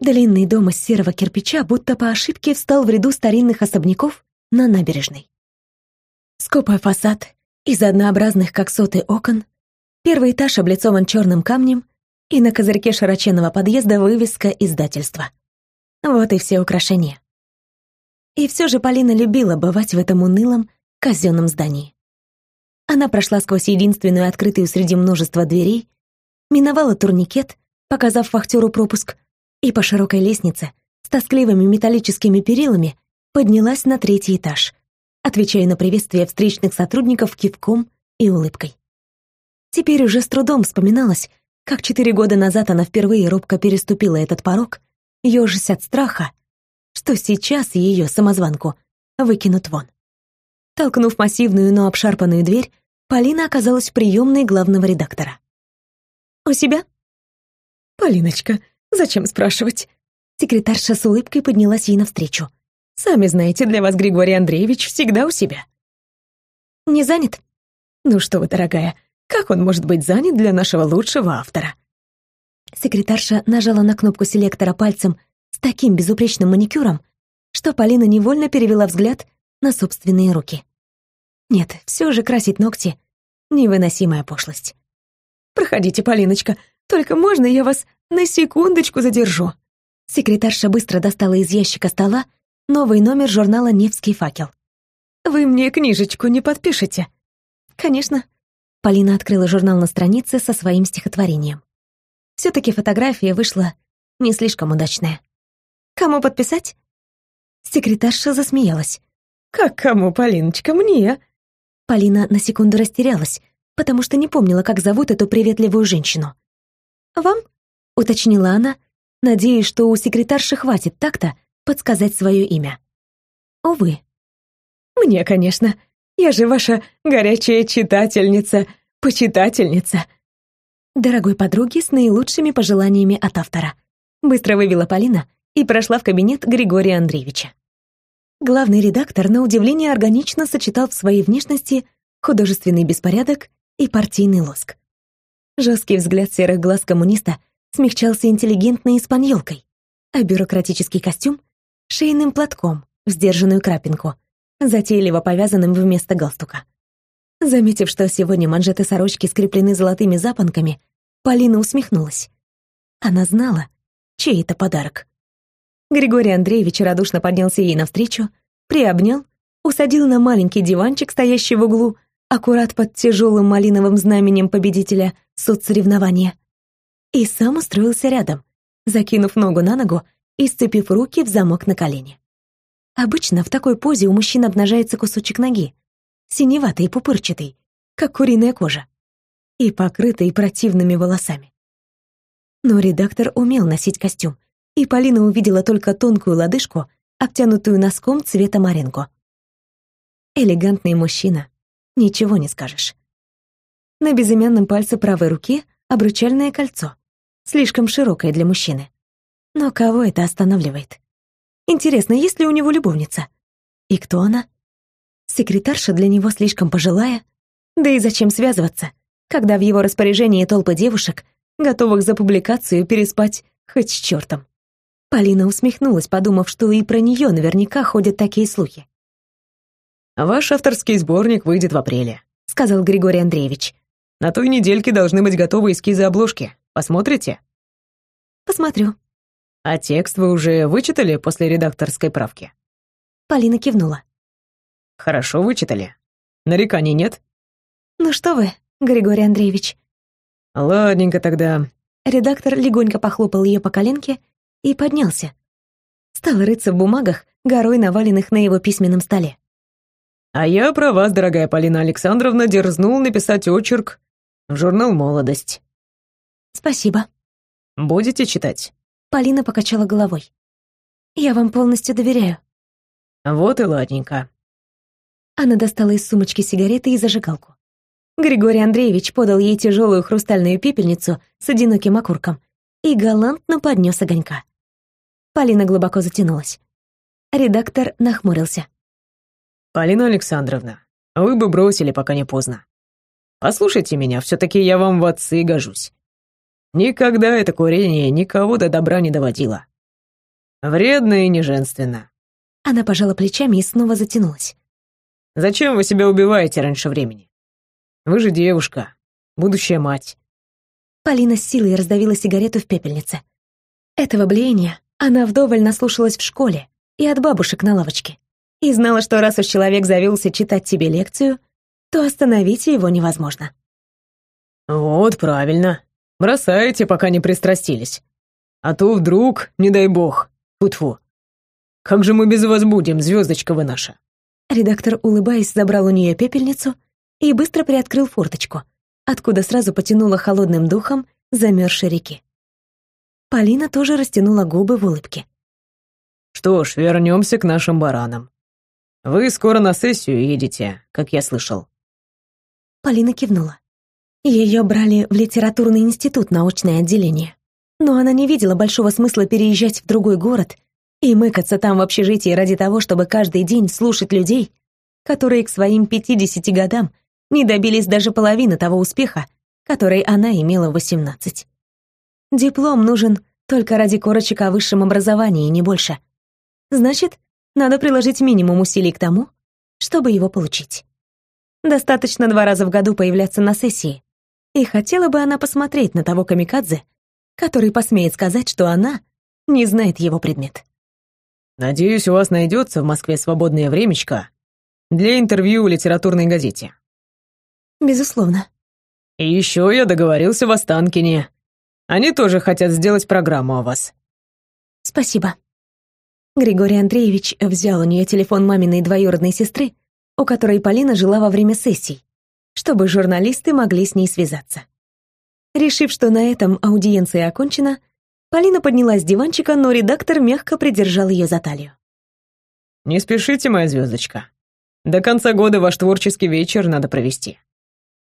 Длинный дом из серого кирпича будто по ошибке встал в ряду старинных особняков на набережной. Скупой фасад из однообразных, как соты, окон, первый этаж облицован черным камнем, и на козырьке широченного подъезда вывеска издательства. Вот и все украшения. И все же Полина любила бывать в этом унылом казенном здании. Она прошла сквозь единственную открытую среди множества дверей, миновала турникет, показав вахтеру пропуск, и по широкой лестнице с тоскливыми металлическими перилами поднялась на третий этаж, отвечая на приветствие встречных сотрудников кивком и улыбкой. Теперь уже с трудом вспоминалось, как четыре года назад она впервые робко переступила этот порог, ёжась от страха, что сейчас ее, самозванку, выкинут вон. Толкнув массивную, но обшарпанную дверь, Полина оказалась в приемной главного редактора. «У себя?» «Полиночка, зачем спрашивать?» Секретарша с улыбкой поднялась ей навстречу. «Сами знаете, для вас Григорий Андреевич всегда у себя». «Не занят?» «Ну что вы, дорогая, как он может быть занят для нашего лучшего автора?» Секретарша нажала на кнопку селектора пальцем с таким безупречным маникюром, что Полина невольно перевела взгляд на собственные руки. Нет, все же красить ногти — невыносимая пошлость. «Проходите, Полиночка, только можно я вас на секундочку задержу?» Секретарша быстро достала из ящика стола новый номер журнала «Невский факел». «Вы мне книжечку не подпишете?» «Конечно». Полина открыла журнал на странице со своим стихотворением. Все-таки фотография вышла не слишком удачная. «Кому подписать?» Секретарша засмеялась. «Как кому, Полиночка, мне?» Полина на секунду растерялась, потому что не помнила, как зовут эту приветливую женщину. «Вам?» — уточнила она, надеясь, что у секретарши хватит так-то подсказать свое имя. «Увы». «Мне, конечно. Я же ваша горячая читательница, почитательница». Дорогой подруге с наилучшими пожеланиями от автора. Быстро вывела Полина и прошла в кабинет Григория Андреевича. Главный редактор, на удивление, органично сочетал в своей внешности художественный беспорядок и партийный лоск. Жесткий взгляд серых глаз коммуниста смягчался интеллигентной испаньолкой, а бюрократический костюм — шейным платком в сдержанную крапинку, затейливо повязанным вместо галстука. Заметив, что сегодня манжеты сорочки скреплены золотыми запонками, Полина усмехнулась. Она знала, чей это подарок. Григорий Андреевич радушно поднялся ей навстречу, приобнял, усадил на маленький диванчик, стоящий в углу, аккурат под тяжелым малиновым знаменем победителя соцсоревнования, и сам устроился рядом, закинув ногу на ногу и сцепив руки в замок на колени. Обычно в такой позе у мужчин обнажается кусочек ноги, синеватый и пупырчатый, как куриная кожа, и покрытый противными волосами. Но редактор умел носить костюм, и Полина увидела только тонкую лодыжку, обтянутую носком цвета маренко. Элегантный мужчина, ничего не скажешь. На безымянном пальце правой руки обручальное кольцо, слишком широкое для мужчины. Но кого это останавливает? Интересно, есть ли у него любовница? И кто она? Секретарша для него слишком пожилая? Да и зачем связываться, когда в его распоряжении толпа девушек, готовых за публикацию переспать хоть с чертом? Полина усмехнулась, подумав, что и про нее наверняка ходят такие слухи. «Ваш авторский сборник выйдет в апреле», — сказал Григорий Андреевич. «На той недельке должны быть готовы эскизы обложки. Посмотрите?» «Посмотрю». «А текст вы уже вычитали после редакторской правки?» Полина кивнула. «Хорошо вычитали. Нареканий нет?» «Ну что вы, Григорий Андреевич?» «Ладненько тогда». Редактор легонько похлопал ее по коленке и поднялся. Стал рыться в бумагах, горой наваленных на его письменном столе. «А я про вас, дорогая Полина Александровна, дерзнул написать очерк в журнал «Молодость». «Спасибо». «Будете читать?» Полина покачала головой. «Я вам полностью доверяю». «Вот и ладненько». Она достала из сумочки сигареты и зажигалку. Григорий Андреевич подал ей тяжелую хрустальную пепельницу с одиноким окурком и галантно поднес огонька. Полина глубоко затянулась. Редактор нахмурился. «Полина Александровна, вы бы бросили, пока не поздно. Послушайте меня, все-таки я вам в отцы гожусь. Никогда это курение никого до добра не доводило. Вредно и неженственно. Она пожала плечами и снова затянулась. Зачем вы себя убиваете раньше времени? Вы же девушка, будущая мать. Полина с силой раздавила сигарету в пепельнице. Этого блеяния она вдоволь наслушалась в школе и от бабушек на лавочке. И знала, что раз уж человек завелся читать тебе лекцию, то остановить его невозможно. Вот правильно. Бросайте, пока не пристрастились. А то вдруг, не дай бог, фу Как же мы без вас будем, звездочка вы наша? Редактор, улыбаясь, забрал у нее пепельницу и быстро приоткрыл форточку, откуда сразу потянуло холодным духом замерзшей реки. Полина тоже растянула губы в улыбке. «Что ж, вернемся к нашим баранам. Вы скоро на сессию едете, как я слышал». Полина кивнула. Ее брали в литературный институт научное отделение. Но она не видела большого смысла переезжать в другой город и мыкаться там в общежитии ради того, чтобы каждый день слушать людей, которые к своим 50 годам не добились даже половины того успеха, который она имела в 18. Диплом нужен только ради корочек о высшем образовании, не больше. Значит, надо приложить минимум усилий к тому, чтобы его получить. Достаточно два раза в году появляться на сессии. И хотела бы она посмотреть на того камикадзе, который посмеет сказать, что она не знает его предмет. Надеюсь, у вас найдется в Москве свободное времечко для интервью в литературной газете. Безусловно. И еще я договорился в Останкине. Они тоже хотят сделать программу о вас. Спасибо. Григорий Андреевич взял у нее телефон маминой двоюродной сестры, у которой Полина жила во время сессий, чтобы журналисты могли с ней связаться. Решив, что на этом аудиенция окончена, Полина поднялась с диванчика, но редактор мягко придержал ее за талию. «Не спешите, моя звездочка. До конца года ваш творческий вечер надо провести.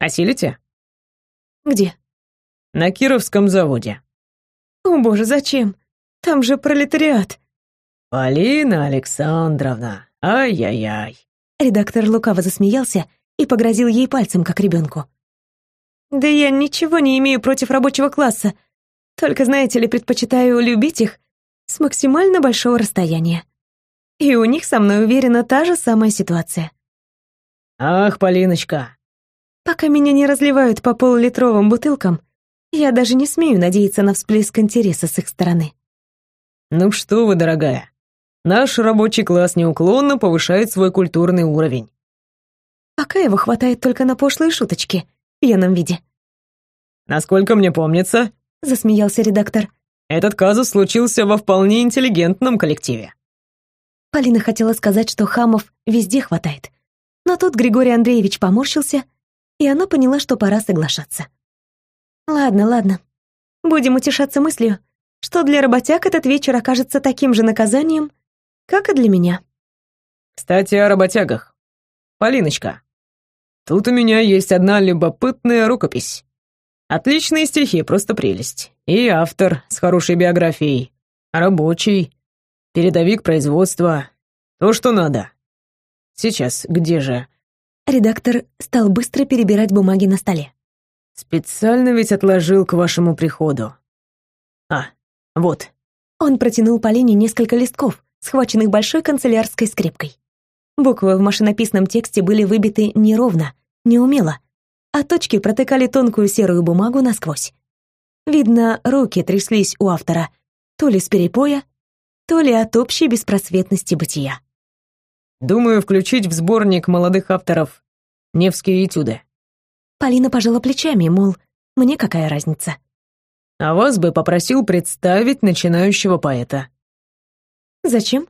Осилите?» «Где?» «На Кировском заводе». «О боже, зачем? Там же пролетариат». «Полина Александровна, ай-яй-яй». Редактор лукаво засмеялся и погрозил ей пальцем, как ребенку. «Да я ничего не имею против рабочего класса. Только, знаете ли, предпочитаю любить их с максимально большого расстояния. И у них со мной, уверена, та же самая ситуация. Ах, Полиночка. Пока меня не разливают по полулитровым бутылкам, я даже не смею надеяться на всплеск интереса с их стороны. Ну что вы, дорогая, наш рабочий класс неуклонно повышает свой культурный уровень. Пока его хватает только на пошлые шуточки в пьяном виде. Насколько мне помнится, — засмеялся редактор. «Этот казус случился во вполне интеллигентном коллективе». Полина хотела сказать, что хамов везде хватает. Но тут Григорий Андреевич поморщился, и она поняла, что пора соглашаться. «Ладно, ладно. Будем утешаться мыслью, что для работяг этот вечер окажется таким же наказанием, как и для меня». «Кстати, о работягах. Полиночка, тут у меня есть одна любопытная рукопись. Отличные стихи, просто прелесть. И автор с хорошей биографией. Рабочий. Передовик производства. То, что надо. Сейчас, где же? Редактор стал быстро перебирать бумаги на столе. Специально ведь отложил к вашему приходу. А, вот. Он протянул Полине несколько листков, схваченных большой канцелярской скрепкой. Буквы в машинописном тексте были выбиты неровно, неумело, а точки протыкали тонкую серую бумагу насквозь. Видно, руки тряслись у автора, то ли с перепоя, то ли от общей беспросветности бытия. «Думаю, включить в сборник молодых авторов Невские этюды». Полина пожала плечами, мол, мне какая разница. «А вас бы попросил представить начинающего поэта». «Зачем?»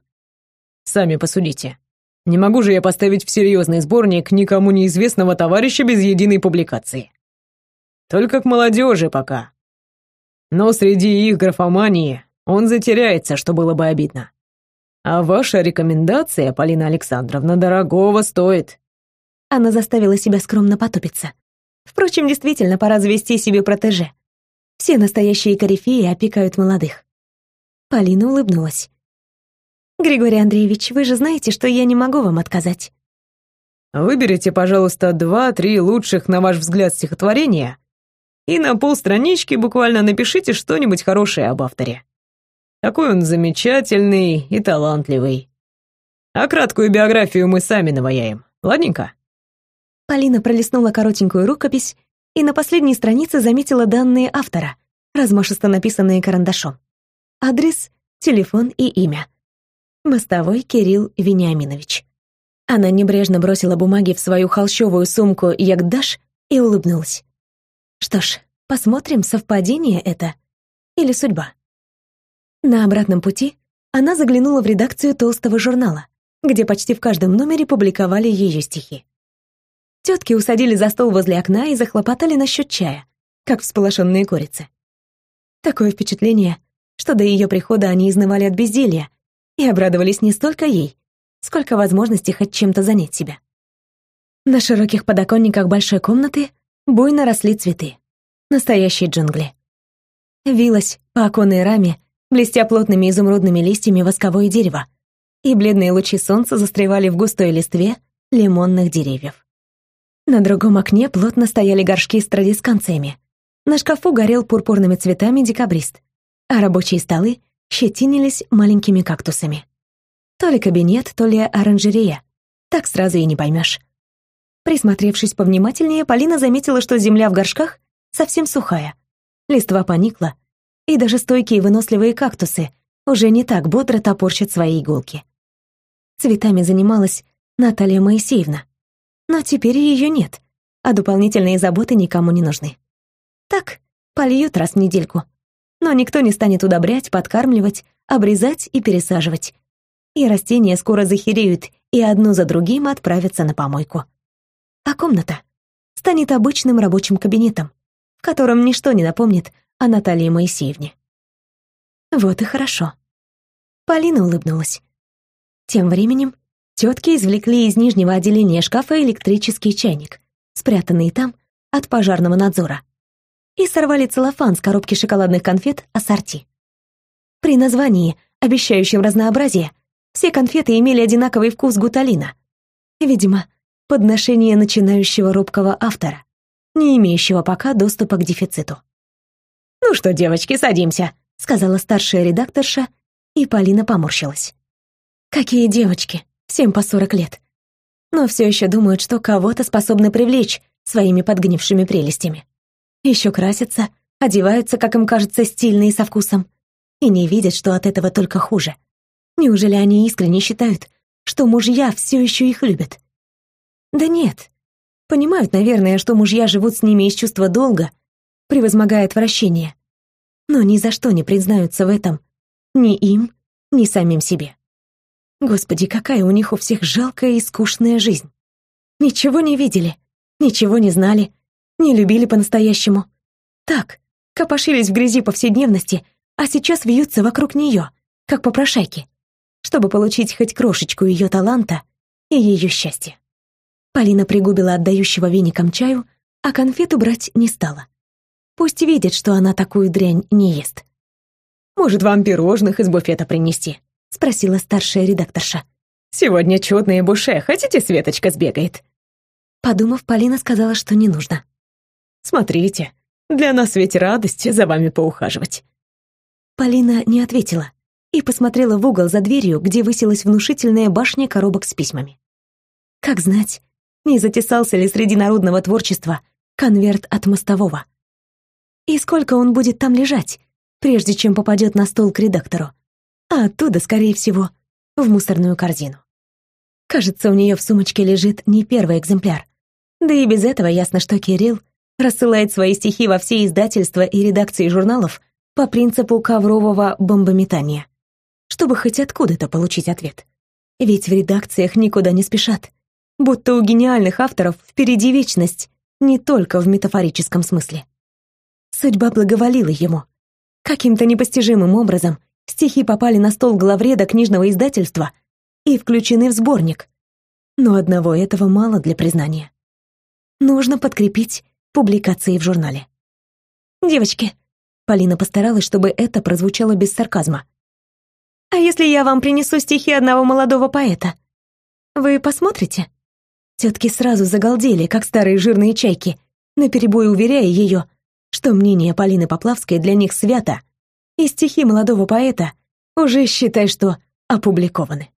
«Сами посудите. Не могу же я поставить в серьезный сборник никому неизвестного товарища без единой публикации. Только к молодежи пока. Но среди их графомании он затеряется, что было бы обидно. А ваша рекомендация, Полина Александровна, дорогого стоит. Она заставила себя скромно потупиться. Впрочем, действительно, пора завести себе протеже. Все настоящие корифеи опекают молодых. Полина улыбнулась. Григорий Андреевич, вы же знаете, что я не могу вам отказать. Выберите, пожалуйста, два-три лучших, на ваш взгляд, стихотворения и на полстранички буквально напишите что-нибудь хорошее об авторе. Какой он замечательный и талантливый. А краткую биографию мы сами наваяем. Ладненько?» Полина пролистнула коротенькую рукопись и на последней странице заметила данные автора, размашисто написанные карандашом. Адрес, телефон и имя. Мостовой Кирилл Вениаминович. Она небрежно бросила бумаги в свою холщовую сумку Ягдаш и улыбнулась. Что ж, посмотрим, совпадение это или судьба. На обратном пути она заглянула в редакцию толстого журнала, где почти в каждом номере публиковали ее стихи. Тетки усадили за стол возле окна и захлопотали насчет чая, как всполошенные курицы. Такое впечатление, что до ее прихода они изнывали от безделья и обрадовались не столько ей, сколько возможности хоть чем-то занять себя. На широких подоконниках большой комнаты буйно росли цветы. Настоящие джунгли. Вилась по оконной раме, блестя плотными изумрудными листьями восковое дерево, и бледные лучи солнца застревали в густой листве лимонных деревьев. На другом окне плотно стояли горшки с традисканциями. На шкафу горел пурпурными цветами декабрист, а рабочие столы щетинились маленькими кактусами. То ли кабинет, то ли оранжерея. Так сразу и не поймешь. Присмотревшись повнимательнее, Полина заметила, что земля в горшках совсем сухая. Листва поникла, и даже стойкие выносливые кактусы уже не так бодро топорщат свои иголки. Цветами занималась Наталья Моисеевна. Но теперь ее нет, а дополнительные заботы никому не нужны. Так, польют раз в недельку но никто не станет удобрять, подкармливать, обрезать и пересаживать. И растения скоро захереют и одно за другим отправятся на помойку. А комната станет обычным рабочим кабинетом, в котором ничто не напомнит о Наталье Моисеевне. Вот и хорошо. Полина улыбнулась. Тем временем тетки извлекли из нижнего отделения шкафа электрический чайник, спрятанный там от пожарного надзора и сорвали целлофан с коробки шоколадных конфет ассорти. При названии, обещающем разнообразие, все конфеты имели одинаковый вкус гуталина. Видимо, подношение начинающего робкого автора, не имеющего пока доступа к дефициту. «Ну что, девочки, садимся», — сказала старшая редакторша, и Полина поморщилась. «Какие девочки? Всем по сорок лет. Но все еще думают, что кого-то способны привлечь своими подгнившими прелестями еще красятся, одеваются, как им кажется, стильно и со вкусом, и не видят, что от этого только хуже. Неужели они искренне считают, что мужья все еще их любят? Да нет. Понимают, наверное, что мужья живут с ними из чувства долга, превозмогая отвращение. Но ни за что не признаются в этом ни им, ни самим себе. Господи, какая у них у всех жалкая и скучная жизнь. Ничего не видели, ничего не знали, не любили по-настоящему. Так, копошились в грязи повседневности, а сейчас вьются вокруг нее, как попрошайки, чтобы получить хоть крошечку ее таланта и ее счастья. Полина пригубила отдающего веником чаю, а конфету брать не стала. Пусть видит, что она такую дрянь не ест. «Может, вам пирожных из буфета принести?» — спросила старшая редакторша. «Сегодня чудные буше. Хотите, Светочка сбегает?» Подумав, Полина сказала, что не нужно. Смотрите, для нас ведь радость за вами поухаживать». Полина не ответила и посмотрела в угол за дверью, где высилась внушительная башня коробок с письмами. Как знать, не затесался ли среди народного творчества конверт от мостового. И сколько он будет там лежать, прежде чем попадет на стол к редактору, а оттуда, скорее всего, в мусорную корзину. Кажется, у нее в сумочке лежит не первый экземпляр. Да и без этого ясно, что Кирилл рассылает свои стихи во все издательства и редакции журналов по принципу коврового бомбометания, чтобы хоть откуда-то получить ответ. Ведь в редакциях никуда не спешат, будто у гениальных авторов впереди вечность, не только в метафорическом смысле. Судьба благоволила ему. Каким-то непостижимым образом стихи попали на стол главреда книжного издательства и включены в сборник. Но одного этого мало для признания. Нужно подкрепить публикации в журнале. «Девочки», — Полина постаралась, чтобы это прозвучало без сарказма. «А если я вам принесу стихи одного молодого поэта? Вы посмотрите?» Тетки сразу загалдели, как старые жирные чайки, наперебой уверяя ее, что мнение Полины Поплавской для них свято, и стихи молодого поэта уже считай, что опубликованы.